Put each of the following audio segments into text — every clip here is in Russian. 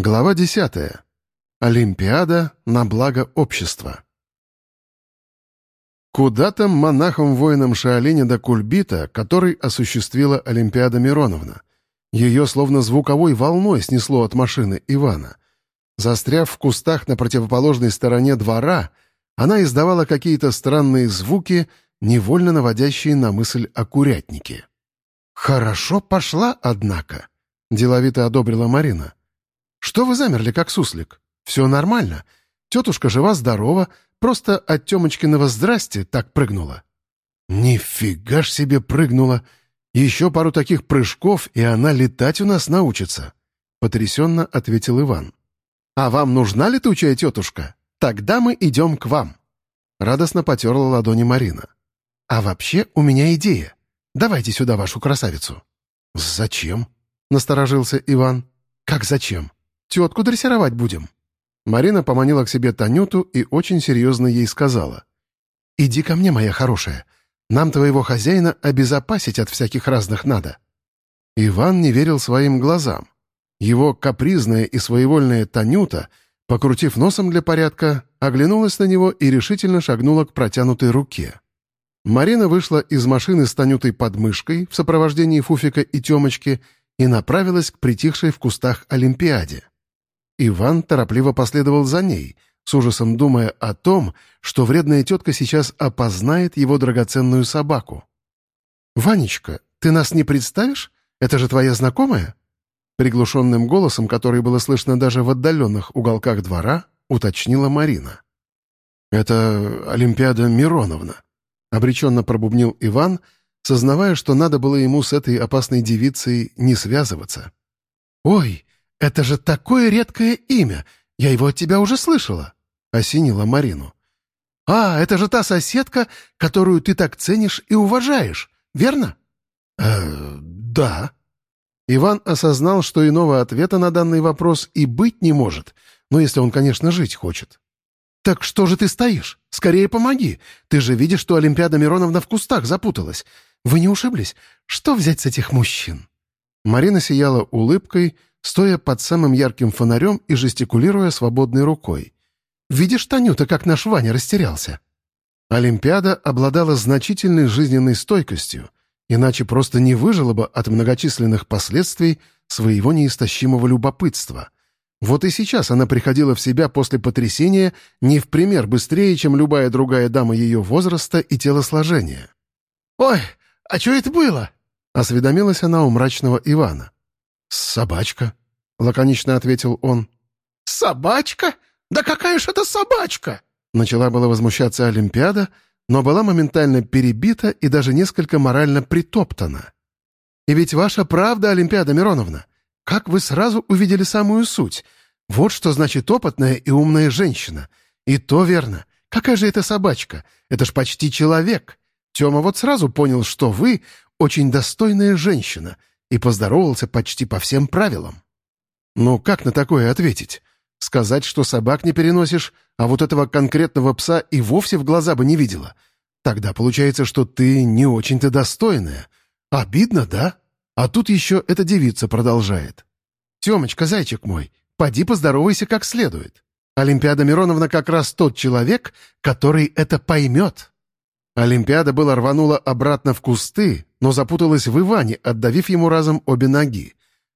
Глава 10. Олимпиада на благо общества. Куда там монахом-воином Шаолиня до Кульбита, который осуществила Олимпиада Мироновна? Ее словно звуковой волной снесло от машины Ивана. Застряв в кустах на противоположной стороне двора, она издавала какие-то странные звуки, невольно наводящие на мысль о курятнике. «Хорошо пошла, однако», — деловито одобрила Марина. «Что вы замерли, как суслик? Все нормально. Тетушка жива-здорова, просто от Темочкиного «здрасте» так прыгнула». «Нифига ж себе прыгнула! Еще пару таких прыжков, и она летать у нас научится», — потрясенно ответил Иван. «А вам нужна летучая тетушка? Тогда мы идем к вам». Радостно потерла ладони Марина. «А вообще у меня идея. Давайте сюда вашу красавицу». «Зачем?» — насторожился Иван. «Как зачем? Тетку дрессировать будем». Марина поманила к себе Танюту и очень серьезно ей сказала. «Иди ко мне, моя хорошая. Нам твоего хозяина обезопасить от всяких разных надо». Иван не верил своим глазам. Его капризная и своевольная Танюта, покрутив носом для порядка, оглянулась на него и решительно шагнула к протянутой руке. Марина вышла из машины с Танютой под мышкой в сопровождении Фуфика и Темочки и направилась к притихшей в кустах Олимпиаде. Иван торопливо последовал за ней, с ужасом думая о том, что вредная тетка сейчас опознает его драгоценную собаку. «Ванечка, ты нас не представишь? Это же твоя знакомая?» Приглушенным голосом, который было слышно даже в отдаленных уголках двора, уточнила Марина. «Это Олимпиада Мироновна», — обреченно пробубнил Иван, сознавая, что надо было ему с этой опасной девицей не связываться. «Ой, «Это же такое редкое имя! Я его от тебя уже слышала!» — осенила Марину. «А, это же та соседка, которую ты так ценишь и уважаешь, верно?» «Э, да». Иван осознал, что иного ответа на данный вопрос и быть не может, но если он, конечно, жить хочет. «Так что же ты стоишь? Скорее помоги! Ты же видишь, что Олимпиада Мироновна в кустах запуталась. Вы не ушиблись? Что взять с этих мужчин?» Марина сияла улыбкой, стоя под самым ярким фонарем и жестикулируя свободной рукой. «Видишь, Танюта, как наш Ваня растерялся?» Олимпиада обладала значительной жизненной стойкостью, иначе просто не выжила бы от многочисленных последствий своего неистощимого любопытства. Вот и сейчас она приходила в себя после потрясения не в пример быстрее, чем любая другая дама ее возраста и телосложения. «Ой, а что это было?» — осведомилась она у мрачного Ивана. «Собачка», — лаконично ответил он. «Собачка? Да какая ж это собачка?» Начала была возмущаться Олимпиада, но была моментально перебита и даже несколько морально притоптана. «И ведь ваша правда, Олимпиада Мироновна, как вы сразу увидели самую суть? Вот что значит опытная и умная женщина. И то верно. Какая же это собачка? Это ж почти человек. Тёма вот сразу понял, что вы очень достойная женщина, и поздоровался почти по всем правилам. Ну, как на такое ответить? Сказать, что собак не переносишь, а вот этого конкретного пса и вовсе в глаза бы не видела. Тогда получается, что ты не очень-то достойная. Обидно, да? А тут еще эта девица продолжает. «Темочка, зайчик мой, поди поздоровайся как следует. Олимпиада Мироновна как раз тот человек, который это поймет». Олимпиада была рванула обратно в кусты, но запуталась в Иване, отдавив ему разом обе ноги.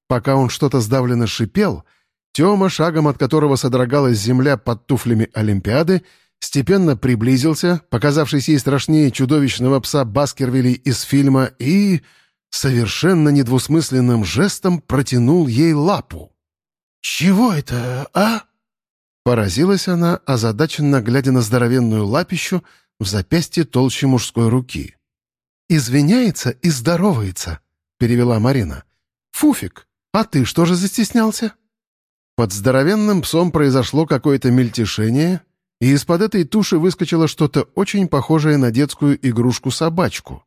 Пока он что-то сдавленно шипел, Тёма, шагом от которого содрогалась земля под туфлями Олимпиады, степенно приблизился, показавшись ей страшнее чудовищного пса Баскервилли из фильма, и совершенно недвусмысленным жестом протянул ей лапу. «Чего это, а?» Поразилась она, озадаченно глядя на здоровенную лапищу в запястье толще мужской руки. «Извиняется и здоровается», — перевела Марина. «Фуфик, а ты что же застеснялся?» Под здоровенным псом произошло какое-то мельтешение, и из-под этой туши выскочило что-то очень похожее на детскую игрушку-собачку.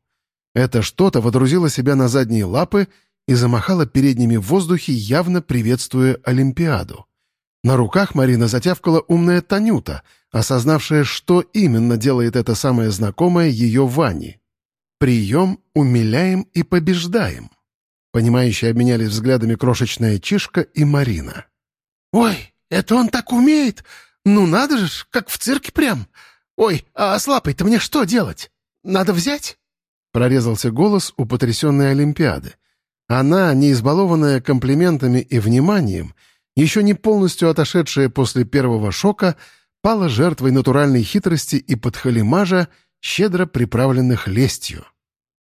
Это что-то водрузило себя на задние лапы и замахало передними в воздухе, явно приветствуя Олимпиаду. На руках Марина затявкала умная Танюта, осознавшая, что именно делает это самое знакомое ее Ване. Прием «умиляем и побеждаем». Понимающие обменялись взглядами крошечная Чишка и Марина. «Ой, это он так умеет! Ну надо же, как в цирке прям! Ой, а с лапой-то мне что делать? Надо взять?» Прорезался голос у потрясенной Олимпиады. Она, не избалованная комплиментами и вниманием, еще не полностью отошедшая после первого шока, пала жертвой натуральной хитрости и подхалимажа, щедро приправленных лестью.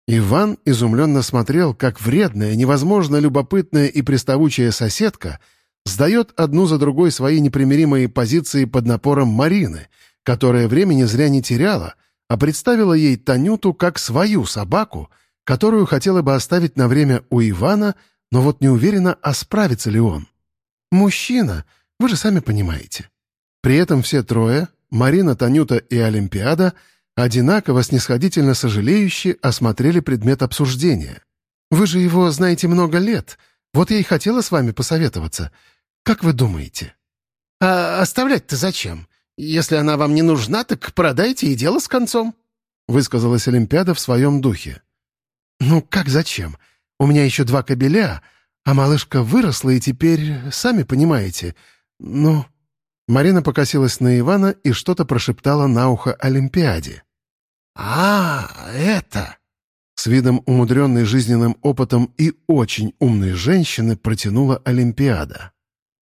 Иван изумленно смотрел, как вредная, невозможно любопытная и приставучая соседка сдает одну за другой свои непримиримые позиции под напором Марины, которая времени зря не теряла, а представила ей Танюту как свою собаку, которую хотела бы оставить на время у Ивана, но вот не уверена, а справится ли он. «Мужчина, вы же сами понимаете». При этом все трое, Марина, Танюта и Олимпиада, одинаково снисходительно сожалеющие осмотрели предмет обсуждения. «Вы же его знаете много лет. Вот я и хотела с вами посоветоваться. Как вы думаете?» «А оставлять-то зачем? Если она вам не нужна, так продайте и дело с концом», — высказалась Олимпиада в своем духе. «Ну как зачем? У меня еще два кобеля, а малышка выросла и теперь, сами понимаете, ну...» Марина покосилась на Ивана и что-то прошептала на ухо Олимпиаде. «А, это...» С видом умудренной жизненным опытом и очень умной женщины протянула Олимпиада.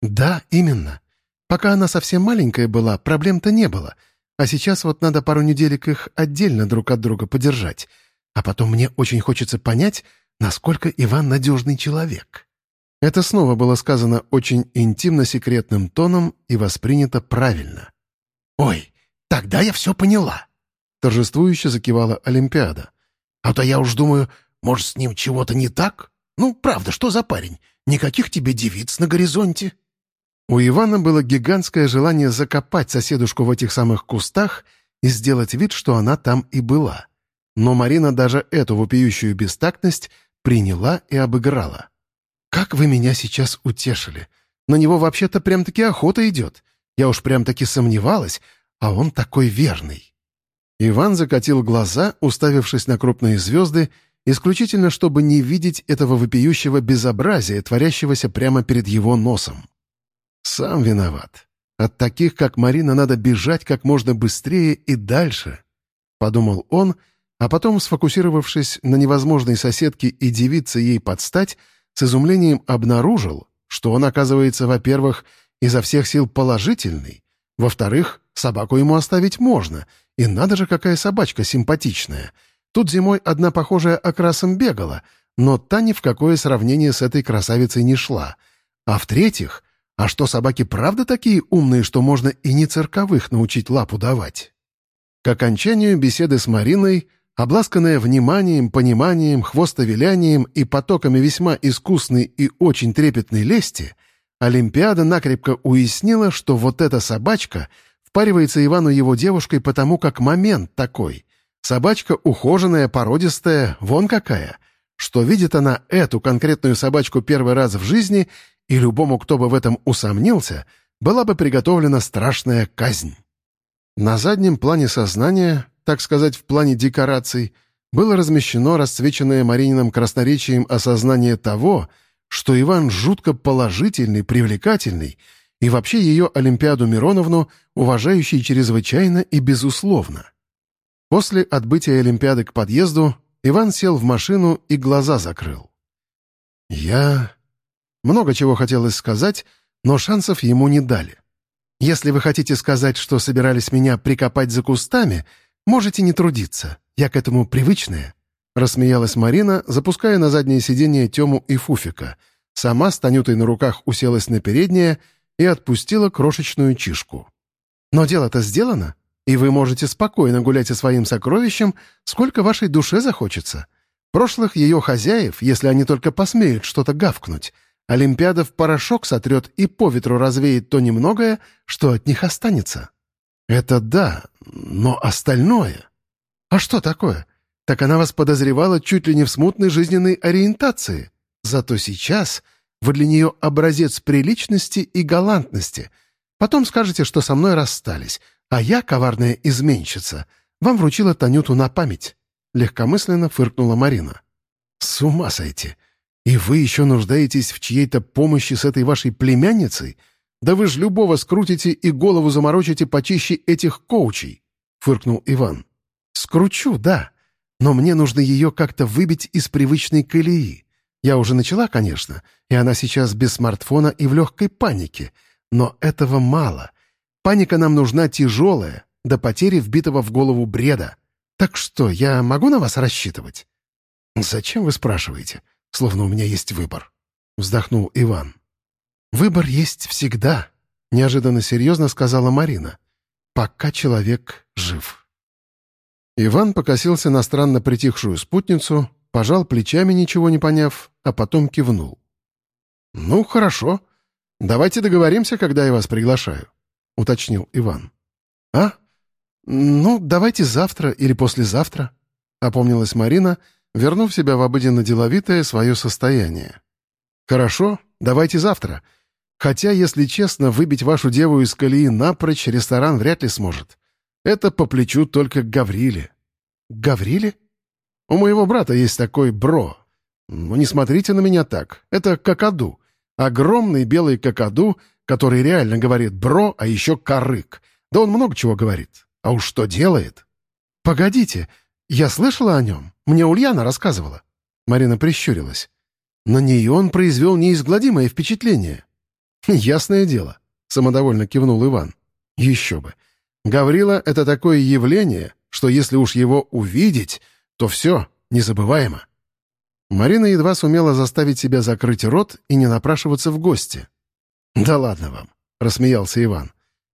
«Да, именно. Пока она совсем маленькая была, проблем-то не было. А сейчас вот надо пару неделек их отдельно друг от друга подержать. А потом мне очень хочется понять, насколько Иван надежный человек». Это снова было сказано очень интимно-секретным тоном и воспринято правильно. «Ой, тогда я все поняла», — торжествующе закивала Олимпиада. «А то я уж думаю, может, с ним чего-то не так? Ну, правда, что за парень? Никаких тебе девиц на горизонте». У Ивана было гигантское желание закопать соседушку в этих самых кустах и сделать вид, что она там и была. Но Марина даже эту вопиющую бестактность приняла и обыграла. «Как вы меня сейчас утешили! На него вообще-то прям-таки охота идет. Я уж прям-таки сомневалась, а он такой верный». Иван закатил глаза, уставившись на крупные звезды, исключительно чтобы не видеть этого вопиющего безобразия, творящегося прямо перед его носом. «Сам виноват. От таких, как Марина, надо бежать как можно быстрее и дальше», — подумал он, а потом, сфокусировавшись на невозможной соседке и девице ей подстать, с изумлением обнаружил, что он, оказывается, во-первых, изо всех сил положительный, во-вторых, собаку ему оставить можно, и надо же, какая собачка симпатичная. Тут зимой одна похожая окрасом бегала, но та ни в какое сравнение с этой красавицей не шла. А в-третьих, а что собаки правда такие умные, что можно и не цирковых научить лапу давать? К окончанию беседы с Мариной Обласканная вниманием, пониманием, хвостовилянием и потоками весьма искусной и очень трепетной лести, Олимпиада накрепко уяснила, что вот эта собачка впаривается Ивану его девушкой потому, как момент такой. Собачка ухоженная, породистая, вон какая. Что видит она эту конкретную собачку первый раз в жизни, и любому, кто бы в этом усомнился, была бы приготовлена страшная казнь. На заднем плане сознания так сказать, в плане декораций, было размещено расцвеченное Марининым красноречием осознание того, что Иван жутко положительный, привлекательный, и вообще ее Олимпиаду Мироновну, уважающий чрезвычайно и безусловно. После отбытия Олимпиады к подъезду Иван сел в машину и глаза закрыл. «Я...» Много чего хотелось сказать, но шансов ему не дали. «Если вы хотите сказать, что собирались меня прикопать за кустами, «Можете не трудиться. Я к этому привычная», — рассмеялась Марина, запуская на заднее сиденье Тему и Фуфика. Сама с Танютой на руках уселась на переднее и отпустила крошечную чишку. «Но дело-то сделано, и вы можете спокойно гулять со своим сокровищем, сколько вашей душе захочется. Прошлых ее хозяев, если они только посмеют что-то гавкнуть, Олимпиада в порошок сотрет и по ветру развеет то немногое, что от них останется». «Это да, но остальное...» «А что такое? Так она вас подозревала чуть ли не в смутной жизненной ориентации. Зато сейчас вы для нее образец приличности и галантности. Потом скажете, что со мной расстались, а я, коварная изменщица, вам вручила Танюту на память». Легкомысленно фыркнула Марина. «С ума сойти! И вы еще нуждаетесь в чьей-то помощи с этой вашей племянницей? Да вы ж любого скрутите и голову заморочите почище этих коучей!» — фыркнул Иван. «Скручу, да, но мне нужно ее как-то выбить из привычной колеи. Я уже начала, конечно, и она сейчас без смартфона и в легкой панике. Но этого мало. Паника нам нужна тяжелая, до потери вбитого в голову бреда. Так что, я могу на вас рассчитывать?» «Зачем вы спрашиваете? Словно у меня есть выбор», — вздохнул Иван. «Выбор есть всегда», — неожиданно серьезно сказала Марина. «Пока человек жив». Иван покосился на странно притихшую спутницу, пожал плечами, ничего не поняв, а потом кивнул. «Ну, хорошо. Давайте договоримся, когда я вас приглашаю», — уточнил Иван. «А? Ну, давайте завтра или послезавтра», — опомнилась Марина, вернув себя в обыденно-деловитое свое состояние. «Хорошо, давайте завтра. Хотя, если честно, выбить вашу деву из колеи напрочь ресторан вряд ли сможет. Это по плечу только Гавриле». «Гавриле?» У моего брата есть такой бро. Ну, не смотрите на меня так. Это какаду. Огромный белый какаду, который реально говорит бро, а еще карык. Да он много чего говорит. А уж что делает? Погодите, я слышала о нем. Мне Ульяна рассказывала. Марина прищурилась. На нее он произвел неизгладимое впечатление. «Ясное дело», — самодовольно кивнул Иван. «Еще бы. Гаврила — это такое явление, что если уж его увидеть, то все незабываемо. Марина едва сумела заставить себя закрыть рот и не напрашиваться в гости. «Да ладно вам», — рассмеялся Иван.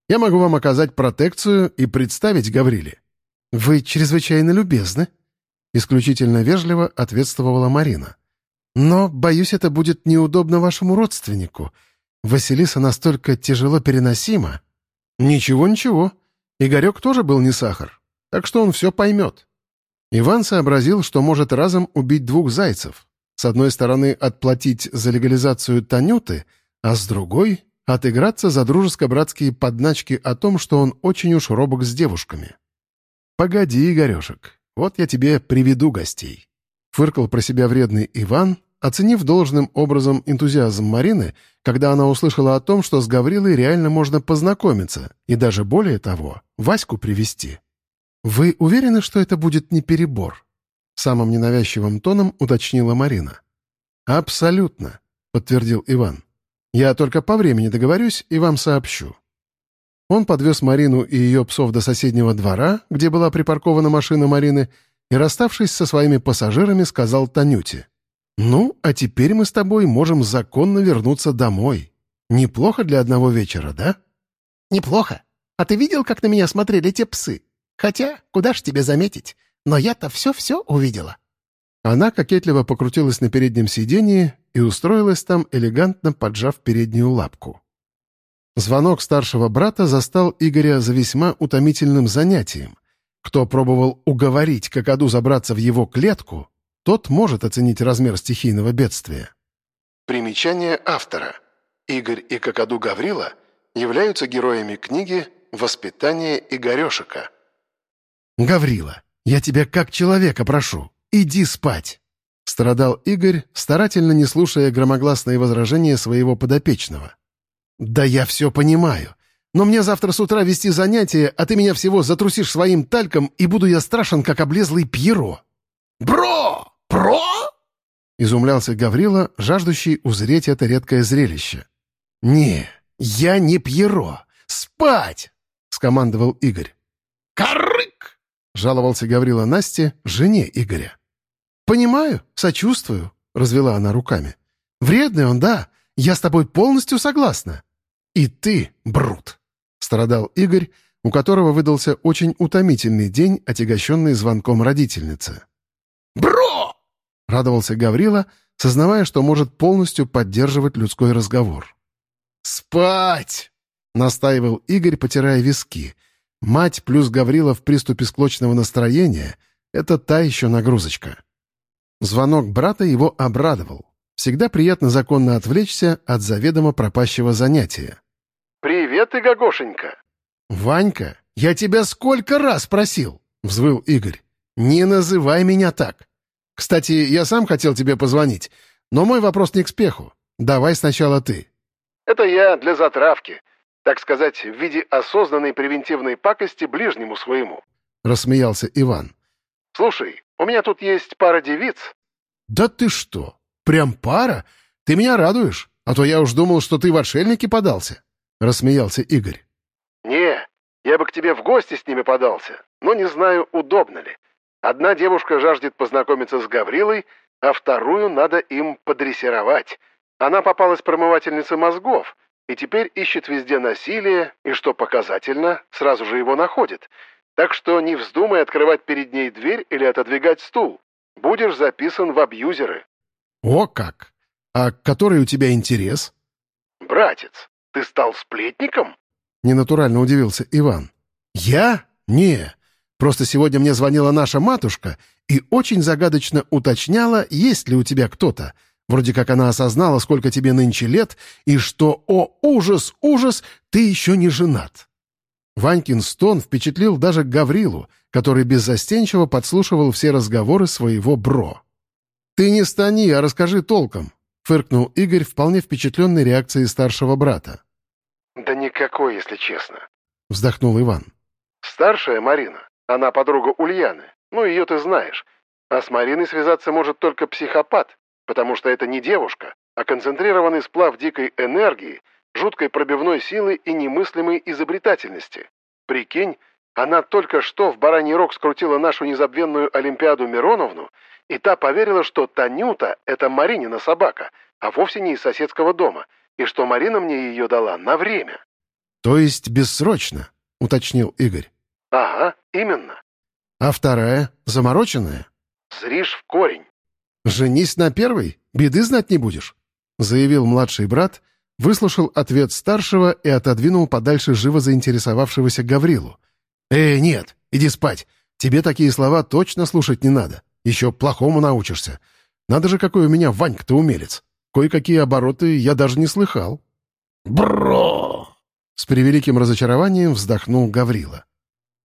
«Я могу вам оказать протекцию и представить Гавриле». «Вы чрезвычайно любезны», — исключительно вежливо ответствовала Марина. «Но, боюсь, это будет неудобно вашему родственнику. Василиса настолько тяжело переносима». «Ничего-ничего. Игорек тоже был не сахар, так что он все поймет». Иван сообразил, что может разом убить двух зайцев. С одной стороны, отплатить за легализацию Танюты, а с другой — отыграться за дружеско-братские подначки о том, что он очень уж робок с девушками. «Погоди, Игорешек, вот я тебе приведу гостей», — фыркал про себя вредный Иван, оценив должным образом энтузиазм Марины, когда она услышала о том, что с Гаврилой реально можно познакомиться и даже более того, Ваську привести. «Вы уверены, что это будет не перебор?» Самым ненавязчивым тоном уточнила Марина. «Абсолютно», — подтвердил Иван. «Я только по времени договорюсь и вам сообщу». Он подвез Марину и ее псов до соседнего двора, где была припаркована машина Марины, и, расставшись со своими пассажирами, сказал Танюте. «Ну, а теперь мы с тобой можем законно вернуться домой. Неплохо для одного вечера, да?» «Неплохо. А ты видел, как на меня смотрели те псы? Хотя, куда ж тебе заметить, но я-то все-все увидела». Она кокетливо покрутилась на переднем сиденье и устроилась там, элегантно поджав переднюю лапку. Звонок старшего брата застал Игоря за весьма утомительным занятием. Кто пробовал уговорить Кокоду забраться в его клетку, тот может оценить размер стихийного бедствия. Примечание автора. Игорь и Кокоду Гаврила являются героями книги «Воспитание Игорешика», «Гаврила, я тебя как человека прошу, иди спать!» Страдал Игорь, старательно не слушая громогласные возражения своего подопечного. «Да я все понимаю. Но мне завтра с утра вести занятия, а ты меня всего затрусишь своим тальком, и буду я страшен, как облезлый Пьеро». «Бро! Про?» — изумлялся Гаврила, жаждущий узреть это редкое зрелище. «Не, я не Пьеро. Спать!» — скомандовал Игорь. «Карык!» жаловался Гаврила Насте, жене Игоря. «Понимаю, сочувствую», — развела она руками. «Вредный он, да, я с тобой полностью согласна». «И ты, Брут», — страдал Игорь, у которого выдался очень утомительный день, отягощенный звонком родительницы. «Бро!» — радовался Гаврила, сознавая, что может полностью поддерживать людской разговор. «Спать!» — настаивал Игорь, потирая виски — Мать плюс Гаврила в приступе склочного настроения — это та еще нагрузочка. Звонок брата его обрадовал. Всегда приятно законно отвлечься от заведомо пропащего занятия. «Привет, Игогошенька!» «Ванька, я тебя сколько раз просил!» — взвыл Игорь. «Не называй меня так! Кстати, я сам хотел тебе позвонить, но мой вопрос не к спеху. Давай сначала ты». Это я для затравки. Так сказать, в виде осознанной превентивной пакости ближнему своему. Рассмеялся Иван. Слушай, у меня тут есть пара девиц. Да ты что? Прям пара? Ты меня радуешь? А то я уж думал, что ты в отшельники подался. Рассмеялся Игорь. Не, я бы к тебе в гости с ними подался, но не знаю, удобно ли. Одна девушка жаждет познакомиться с Гаврилой, а вторую надо им подрессировать. Она попалась промывательнице мозгов и теперь ищет везде насилие, и, что показательно, сразу же его находит. Так что не вздумай открывать перед ней дверь или отодвигать стул. Будешь записан в абьюзеры. О как! А который у тебя интерес? Братец, ты стал сплетником? Ненатурально удивился Иван. Я? Не. Просто сегодня мне звонила наша матушка и очень загадочно уточняла, есть ли у тебя кто-то. Вроде как она осознала, сколько тебе нынче лет, и что, о ужас, ужас, ты еще не женат. Ванькин стон впечатлил даже Гаврилу, который беззастенчиво подслушивал все разговоры своего бро. «Ты не стани, а расскажи толком», — фыркнул Игорь, вполне впечатленной реакцией старшего брата. «Да никакой, если честно», — вздохнул Иван. «Старшая Марина, она подруга Ульяны, ну ее ты знаешь, а с Мариной связаться может только психопат, потому что это не девушка, а концентрированный сплав дикой энергии, жуткой пробивной силы и немыслимой изобретательности. Прикинь, она только что в бараний рог скрутила нашу незабвенную Олимпиаду Мироновну, и та поверила, что Танюта — это Маринина собака, а вовсе не из соседского дома, и что Марина мне ее дала на время. «То есть бессрочно?» — уточнил Игорь. «Ага, именно». «А вторая? Замороченная?» «Зришь в корень». «Женись на первой, беды знать не будешь», — заявил младший брат, выслушал ответ старшего и отодвинул подальше живо заинтересовавшегося Гаврилу. «Эй, нет, иди спать. Тебе такие слова точно слушать не надо. Еще плохому научишься. Надо же, какой у меня Ванька-то умелец. Кое-какие обороты я даже не слыхал». «Бро!» С превеликим разочарованием вздохнул Гаврила.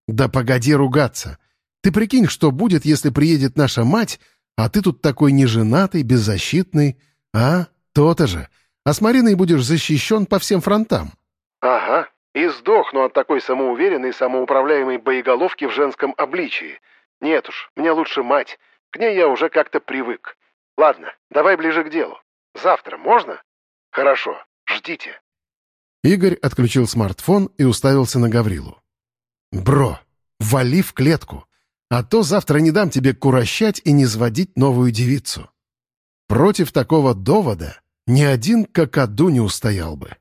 «Да погоди ругаться. Ты прикинь, что будет, если приедет наша мать, а ты тут такой неженатый, беззащитный. А? То-то же. А с Мариной будешь защищен по всем фронтам». «Ага. И сдохну от такой самоуверенной, самоуправляемой боеголовки в женском обличии. Нет уж, мне лучше мать. К ней я уже как-то привык. Ладно, давай ближе к делу. Завтра можно? Хорошо, ждите». Игорь отключил смартфон и уставился на Гаврилу. «Бро, вали в клетку, а то завтра не дам тебе курощать и не сводить новую девицу». Против такого довода ни один какаду не устоял бы.